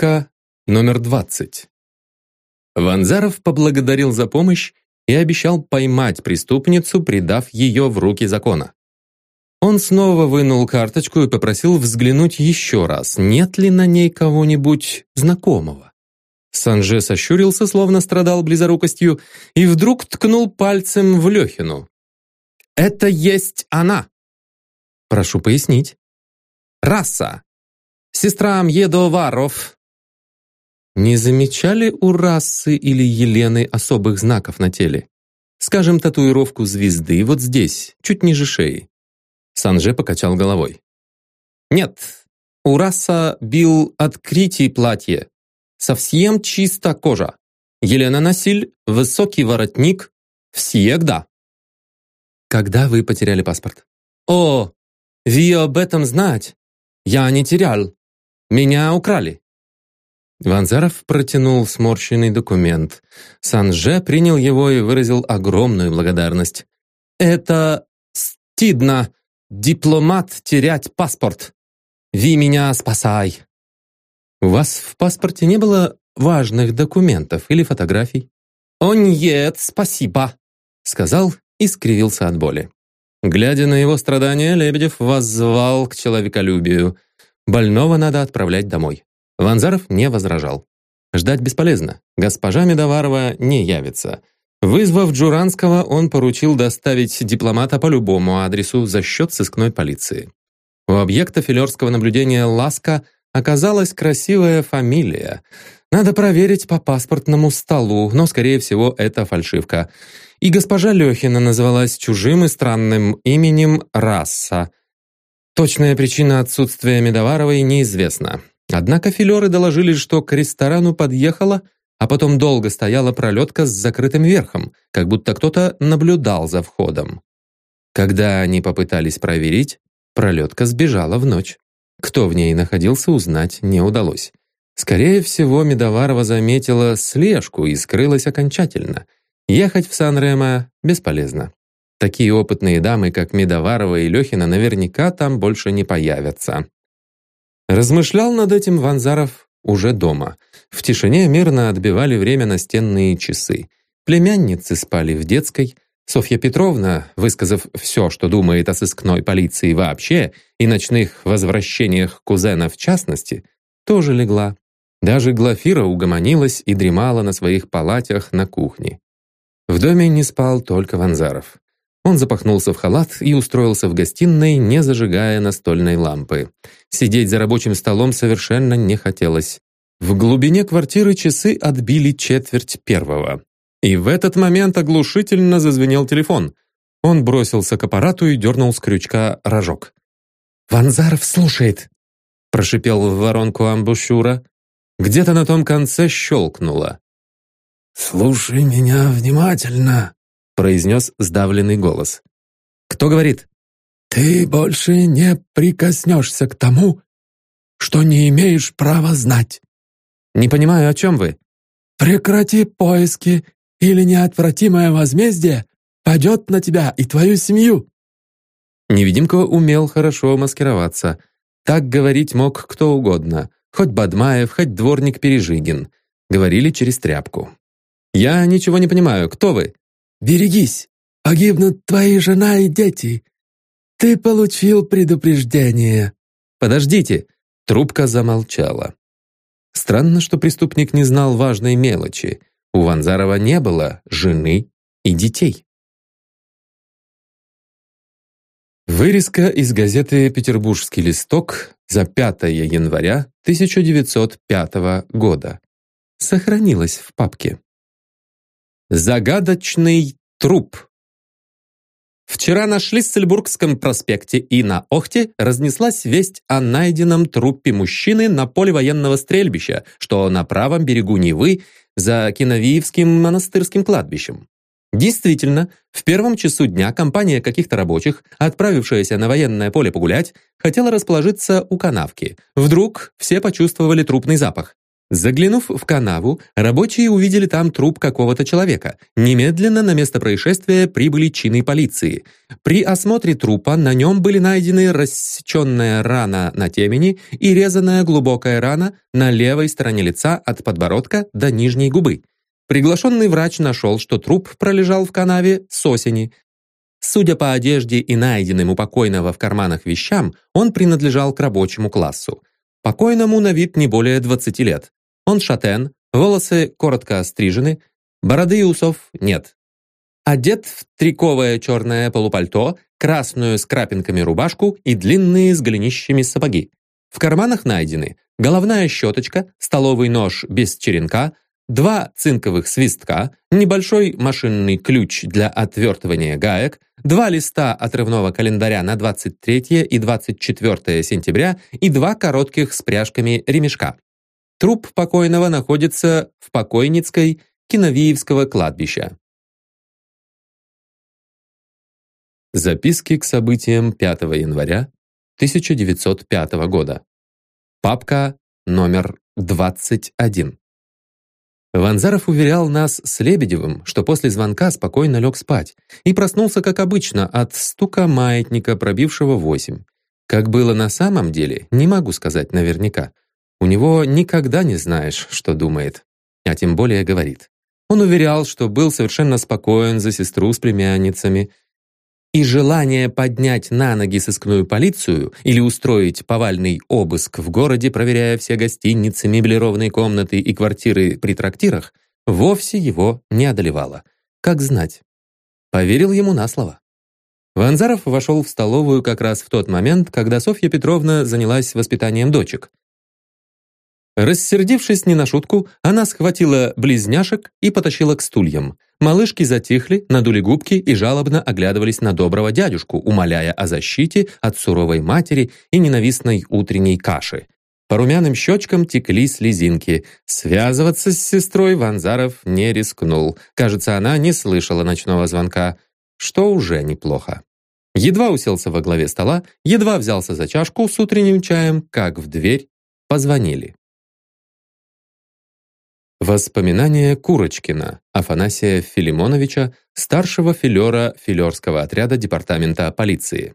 Папка номер 20. Ванзаров поблагодарил за помощь и обещал поймать преступницу, придав ее в руки закона. Он снова вынул карточку и попросил взглянуть еще раз, нет ли на ней кого-нибудь знакомого. Санже сощурился, словно страдал близорукостью, и вдруг ткнул пальцем в Лехину. «Это есть она!» «Прошу пояснить». «Раса! Сестра Мьедоваров!» Не замечали у расы или Елены особых знаков на теле? Скажем, татуировку звезды вот здесь, чуть ниже шеи. Санже покачал головой. Нет, у раса бил открытие платье. Совсем чисто кожа. Елена Насиль, высокий воротник, всегда. Когда вы потеряли паспорт? О, вы об этом знать. Я не терял. Меня украли. Ванзаров протянул сморщенный документ. Санже принял его и выразил огромную благодарность. «Это стыдно, дипломат терять паспорт. Ви меня спасай!» «У вас в паспорте не было важных документов или фотографий?» «О нет, спасибо!» сказал и скривился от боли. Глядя на его страдания, Лебедев воззвал к человеколюбию. Больного надо отправлять домой. Ванзаров не возражал. Ждать бесполезно. Госпожа Медоварова не явится. Вызвав Джуранского, он поручил доставить дипломата по любому адресу за счет сыскной полиции. У объекта филерского наблюдения «Ласка» оказалась красивая фамилия. Надо проверить по паспортному столу, но, скорее всего, это фальшивка. И госпожа Лехина называлась чужим и странным именем Раса. Точная причина отсутствия Медоваровой неизвестна. Однако филеры доложили, что к ресторану подъехала, а потом долго стояла пролетка с закрытым верхом, как будто кто-то наблюдал за входом. Когда они попытались проверить, пролетка сбежала в ночь. Кто в ней находился, узнать не удалось. Скорее всего, Медоварова заметила слежку и скрылась окончательно. Ехать в Сан-Ремо бесполезно. Такие опытные дамы, как Медоварова и Лехина, наверняка там больше не появятся. Размышлял над этим Ванзаров уже дома. В тишине мирно отбивали время настенные часы. Племянницы спали в детской. Софья Петровна, высказав все, что думает о сыскной полиции вообще и ночных возвращениях кузена в частности, тоже легла. Даже Глафира угомонилась и дремала на своих палатях на кухне. В доме не спал только Ванзаров. Он запахнулся в халат и устроился в гостиной, не зажигая настольной лампы. Сидеть за рабочим столом совершенно не хотелось. В глубине квартиры часы отбили четверть первого. И в этот момент оглушительно зазвенел телефон. Он бросился к аппарату и дернул с крючка рожок. «Ванзаров слушает!» прошипел в воронку амбушюра. Где-то на том конце щелкнуло. «Слушай меня внимательно», произнес сдавленный голос. «Кто говорит?» «Ты больше не прикоснешься к тому, что не имеешь права знать». «Не понимаю, о чем вы?» «Прекрати поиски, или неотвратимое возмездие падет на тебя и твою семью». Невидимка умел хорошо маскироваться. Так говорить мог кто угодно, хоть Бадмаев, хоть дворник Пережигин. Говорили через тряпку. «Я ничего не понимаю. Кто вы?» Берегись, погибнут твои жена и дети. Ты получил предупреждение». «Подождите!» Трубка замолчала. Странно, что преступник не знал важной мелочи. У Ванзарова не было жены и детей. Вырезка из газеты «Петербургский листок» за 5 января 1905 года. Сохранилась в папке. Загадочный труп. Вчера на Шлиссельбургском проспекте и на Охте разнеслась весть о найденном трупе мужчины на поле военного стрельбища, что на правом берегу Невы за Киновиевским монастырским кладбищем. Действительно, в первом часу дня компания каких-то рабочих, отправившаяся на военное поле погулять, хотела расположиться у канавки. Вдруг все почувствовали трупный запах. Заглянув в канаву, рабочие увидели там труп какого-то человека. Немедленно на место происшествия прибыли чины полиции. При осмотре трупа на нем были найдены рассеченная рана на темени и резаная глубокая рана на левой стороне лица от подбородка до нижней губы. Приглашенный врач нашел, что труп пролежал в канаве с осени. Судя по одежде и найденным у покойного в карманах вещам, он принадлежал к рабочему классу. Покойному на вид не более 20 лет. Он шатен, волосы коротко стрижены, бороды и усов нет. Одет в триковое черное полупальто, красную с крапинками рубашку и длинные с голенищами сапоги. В карманах найдены головная щеточка, столовый нож без черенка, два цинковых свистка, небольшой машинный ключ для отвертывания гаек, два листа отрывного календаря на 23 и 24 сентября и два коротких с пряжками ремешка. Труп покойного находится в покойницкой Киновиевского кладбища. Записки к событиям 5 января 1905 года. Папка номер 21. Ванзаров уверял нас с Лебедевым, что после звонка спокойно лег спать и проснулся, как обычно, от стука маятника, пробившего восемь. Как было на самом деле, не могу сказать наверняка. У него никогда не знаешь, что думает, а тем более говорит. Он уверял, что был совершенно спокоен за сестру с племянницами, и желание поднять на ноги сыскную полицию или устроить повальный обыск в городе, проверяя все гостиницы, меблированные комнаты и квартиры при трактирах, вовсе его не одолевало. Как знать? Поверил ему на слово. Ванзаров вошел в столовую как раз в тот момент, когда Софья Петровна занялась воспитанием дочек. Рассердившись не на шутку, она схватила близняшек и потащила к стульям. Малышки затихли, надули губки и жалобно оглядывались на доброго дядюшку, умоляя о защите от суровой матери и ненавистной утренней каши. По румяным щечкам текли слезинки. Связываться с сестрой Ванзаров не рискнул. Кажется, она не слышала ночного звонка, что уже неплохо. Едва уселся во главе стола, едва взялся за чашку с утренним чаем, как в дверь позвонили. Воспоминания Курочкина, Афанасия Филимоновича, старшего филера филерского отряда департамента полиции.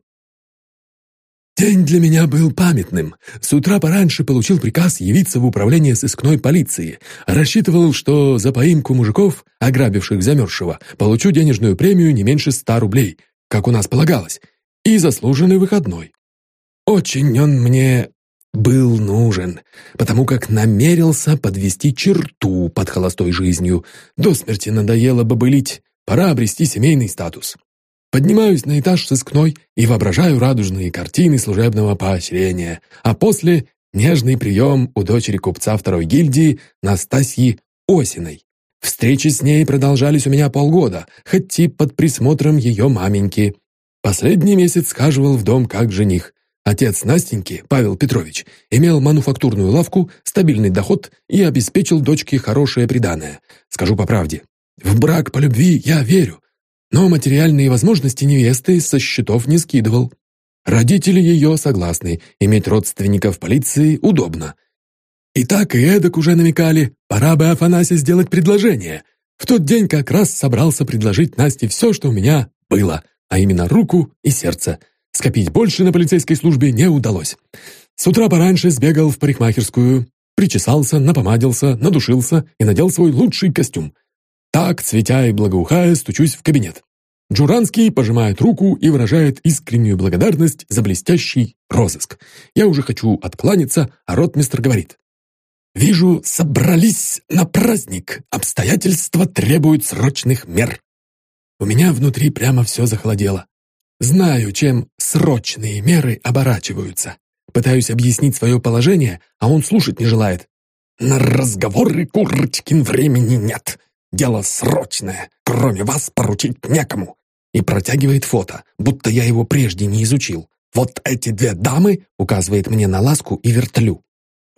День для меня был памятным. С утра пораньше получил приказ явиться в управление сыскной полиции. Рассчитывал, что за поимку мужиков, ограбивших замерзшего, получу денежную премию не меньше ста рублей, как у нас полагалось, и заслуженный выходной. Очень он мне был нужен, потому как намерился подвести черту под холостой жизнью. До смерти надоело бы былить, пора обрести семейный статус. Поднимаюсь на этаж сыскной и воображаю радужные картины служебного поощрения, а после — нежный прием у дочери купца второй гильдии Настасьи Осиной. Встречи с ней продолжались у меня полгода, хоть и под присмотром ее маменьки. Последний месяц схаживал в дом как жених. Отец Настеньки, Павел Петрович, имел мануфактурную лавку, стабильный доход и обеспечил дочке хорошее приданое. Скажу по правде, в брак по любви я верю, но материальные возможности невесты со счетов не скидывал. Родители ее согласны, иметь родственников в полиции удобно. И так и эдак уже намекали, пора бы Афанасия сделать предложение. В тот день как раз собрался предложить Насте все, что у меня было, а именно руку и сердце – Скопить больше на полицейской службе не удалось. С утра пораньше сбегал в парикмахерскую, причесался, напомадился, надушился и надел свой лучший костюм. Так, цветя и благоухая, стучусь в кабинет. Джуранский пожимает руку и выражает искреннюю благодарность за блестящий розыск. Я уже хочу откланяться, а ротмистр говорит. «Вижу, собрались на праздник. Обстоятельства требуют срочных мер». У меня внутри прямо все захолодело. Знаю, чем срочные меры оборачиваются. Пытаюсь объяснить свое положение, а он слушать не желает. На разговоры, Курочкин, времени нет. Дело срочное, кроме вас поручить некому. И протягивает фото, будто я его прежде не изучил. Вот эти две дамы, указывает мне на ласку и вертлю,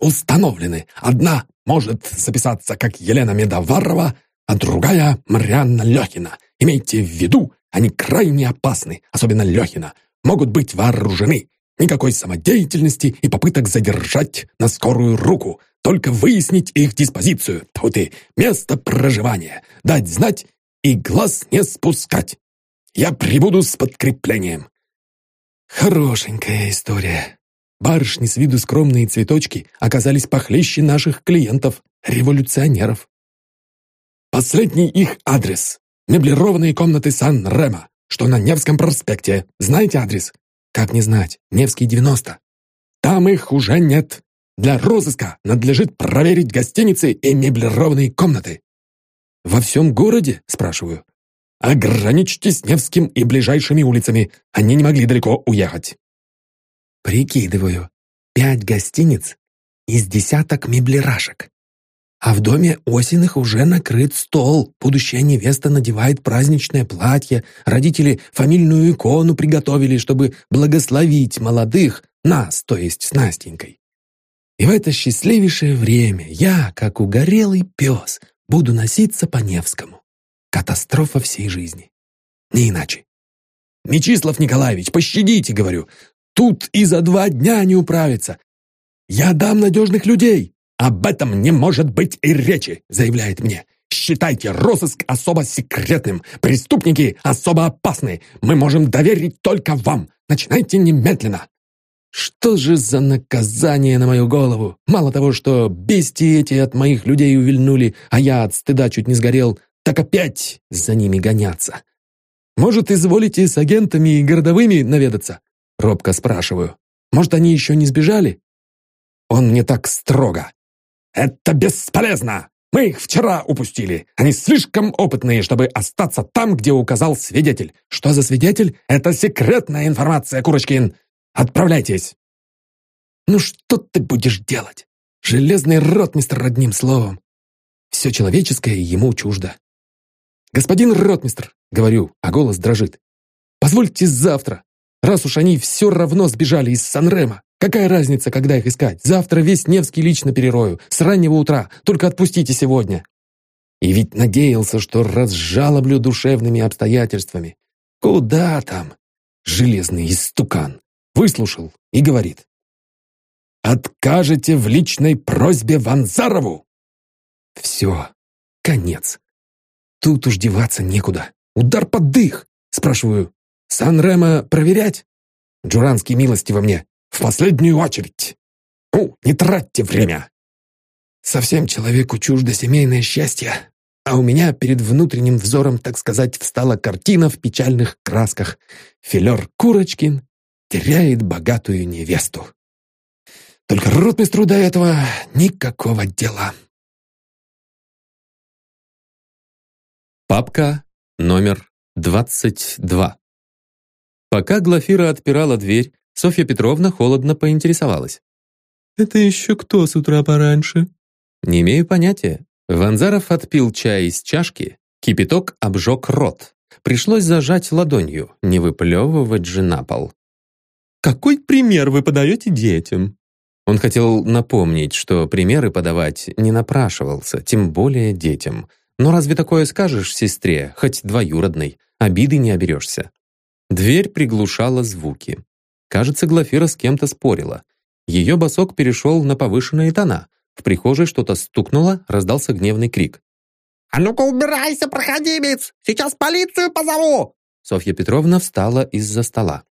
установлены. Одна может записаться как Елена Медоварова, а другая Марианна Лехина. Имейте в виду, они крайне опасны, особенно Лехина. Могут быть вооружены. Никакой самодеятельности и попыток задержать на скорую руку. только выяснить их диспозицию, тут и место проживания, дать знать и глаз не спускать. Я прибуду с подкреплением». Хорошенькая история. Барышни с виду скромные цветочки оказались похлеще наших клиентов, революционеров. Последний их адрес. Меблированные комнаты Сан-Рема, что на Невском проспекте. Знаете адрес? Как не знать? Невский 90. Там их уже нет. Для розыска надлежит проверить гостиницы и меблированные комнаты. «Во всем городе?» – спрашиваю. «Ограничьтесь Невским и ближайшими улицами. Они не могли далеко уехать». Прикидываю. Пять гостиниц из десяток меблирашек. А в доме Осиных уже накрыт стол. Будущая невеста надевает праздничное платье. Родители фамильную икону приготовили, чтобы благословить молодых, нас, то есть с Настенькой. И в это счастливейшее время я, как угорелый пес, буду носиться по Невскому. Катастрофа всей жизни. Не иначе. «Мечислав Николаевич, пощадите, — говорю, — тут и за два дня не управиться. Я дам надежных людей, «Об этом не может быть и речи», — заявляет мне. «Считайте розыск особо секретным. Преступники особо опасны. Мы можем доверить только вам. Начинайте немедленно». Что же за наказание на мою голову? Мало того, что бестии эти от моих людей увильнули, а я от стыда чуть не сгорел, так опять за ними гоняться. «Может, изволите с агентами и городовыми наведаться?» Робко спрашиваю. «Может, они еще не сбежали?» Он мне так строго. «Это бесполезно! Мы их вчера упустили. Они слишком опытные, чтобы остаться там, где указал свидетель. Что за свидетель? Это секретная информация, Курочкин. Отправляйтесь!» «Ну что ты будешь делать? Железный ротмистр одним словом. Все человеческое ему чуждо. «Господин ротмистр», — говорю, а голос дрожит, «позвольте завтра, раз уж они все равно сбежали из Санрема. Какая разница, когда их искать? Завтра весь Невский лично перерою, с раннего утра. Только отпустите сегодня. И ведь надеялся, что разжалоблю душевными обстоятельствами. Куда там? Железный истукан. Выслушал и говорит. «Откажете в личной просьбе Ванзарову?» Все, конец. Тут уж деваться некуда. Удар под дых. Спрашиваю, Сан-Ремо проверять? Джуранский милости во мне. В последнюю очередь. Ну, не тратьте время. Совсем человеку чуждо семейное счастье, а у меня перед внутренним взором, так сказать, встала картина в печальных красках. Филер Курочкин теряет богатую невесту. Только ротмистру до этого никакого дела. Папка номер 22. Пока Глафира отпирала дверь, Софья Петровна холодно поинтересовалась. «Это еще кто с утра пораньше?» «Не имею понятия». Ванзаров отпил чай из чашки, кипяток обжег рот. Пришлось зажать ладонью, не выплевывать же на пол. «Какой пример вы подаете детям?» Он хотел напомнить, что примеры подавать не напрашивался, тем более детям. Но разве такое скажешь сестре, хоть двоюродной? Обиды не оберешься. Дверь приглушала звуки. Кажется, Глафира с кем-то спорила. Ее босок перешел на повышенные тона. В прихожей что-то стукнуло, раздался гневный крик. «А ну-ка убирайся, проходимец! Сейчас полицию позову!» Софья Петровна встала из-за стола.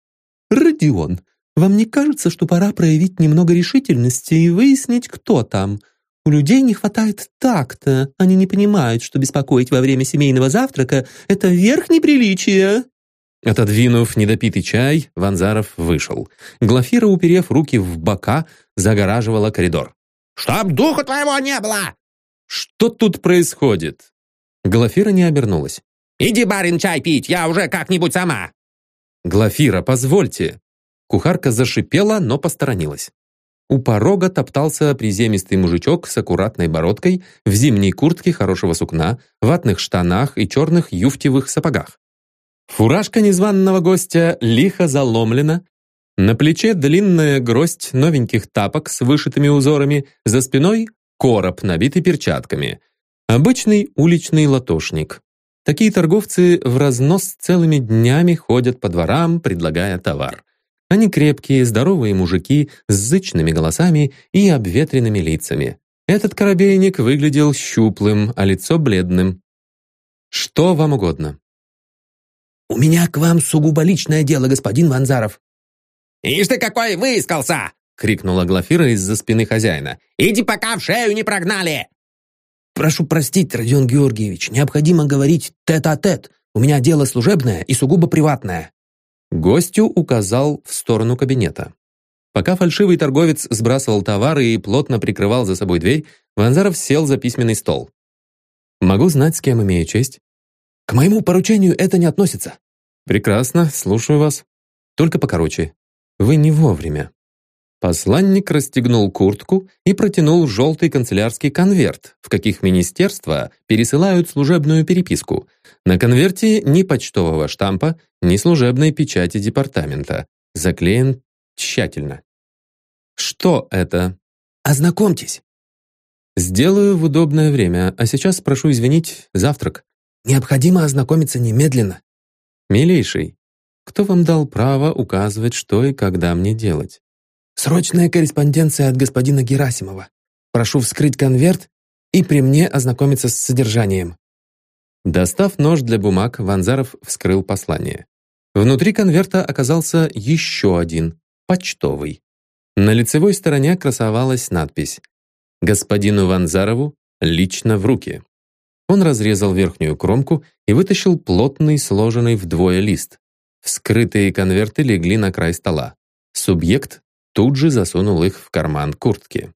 «Родион, вам не кажется, что пора проявить немного решительности и выяснить, кто там? У людей не хватает такта. Они не понимают, что беспокоить во время семейного завтрака — это верх неприличия». Отодвинув недопитый чай, Ванзаров вышел. Глафира, уперев руки в бока, загораживала коридор. «Чтоб духа твоего не было!» «Что тут происходит?» Глафира не обернулась. «Иди, барин, чай пить, я уже как-нибудь сама!» «Глафира, позвольте!» Кухарка зашипела, но посторонилась. У порога топтался приземистый мужичок с аккуратной бородкой, в зимней куртке хорошего сукна, ватных штанах и черных юфтевых сапогах. Фуражка незваного гостя лихо заломлена, на плече длинная гроздь новеньких тапок с вышитыми узорами, за спиной короб, набитый перчатками. Обычный уличный латошник. Такие торговцы в разнос целыми днями ходят по дворам, предлагая товар. Они крепкие, здоровые мужики с зычными голосами и обветренными лицами. Этот коробейник выглядел щуплым, а лицо бледным. «Что вам угодно?» «У меня к вам сугубо личное дело, господин Ванзаров». «Ишь ты какой выискался!» — крикнула Глафира из-за спины хозяина. «Иди пока в шею не прогнали!» «Прошу простить, Родион Георгиевич, необходимо говорить тет-а-тет. -тет. У меня дело служебное и сугубо приватное». Гостю указал в сторону кабинета. Пока фальшивый торговец сбрасывал товары и плотно прикрывал за собой дверь, Ванзаров сел за письменный стол. «Могу знать, с кем имею честь?» «К моему поручению это не относится». «Прекрасно, слушаю вас. Только покороче. Вы не вовремя». Посланник расстегнул куртку и протянул желтый канцелярский конверт, в каких министерства пересылают служебную переписку. На конверте ни почтового штампа, ни служебной печати департамента. Заклеен тщательно. «Что это?» «Ознакомьтесь». «Сделаю в удобное время, а сейчас прошу извинить, завтрак». «Необходимо ознакомиться немедленно». «Милейший, кто вам дал право указывать, что и когда мне делать?» «Срочная корреспонденция от господина Герасимова. Прошу вскрыть конверт и при мне ознакомиться с содержанием». Достав нож для бумаг, Ванзаров вскрыл послание. Внутри конверта оказался еще один, почтовый. На лицевой стороне красовалась надпись «Господину Ванзарову лично в руки». Он разрезал верхнюю кромку и вытащил плотный, сложенный вдвое лист. Вскрытые конверты легли на край стола. Субъект тут же засунул их в карман куртки.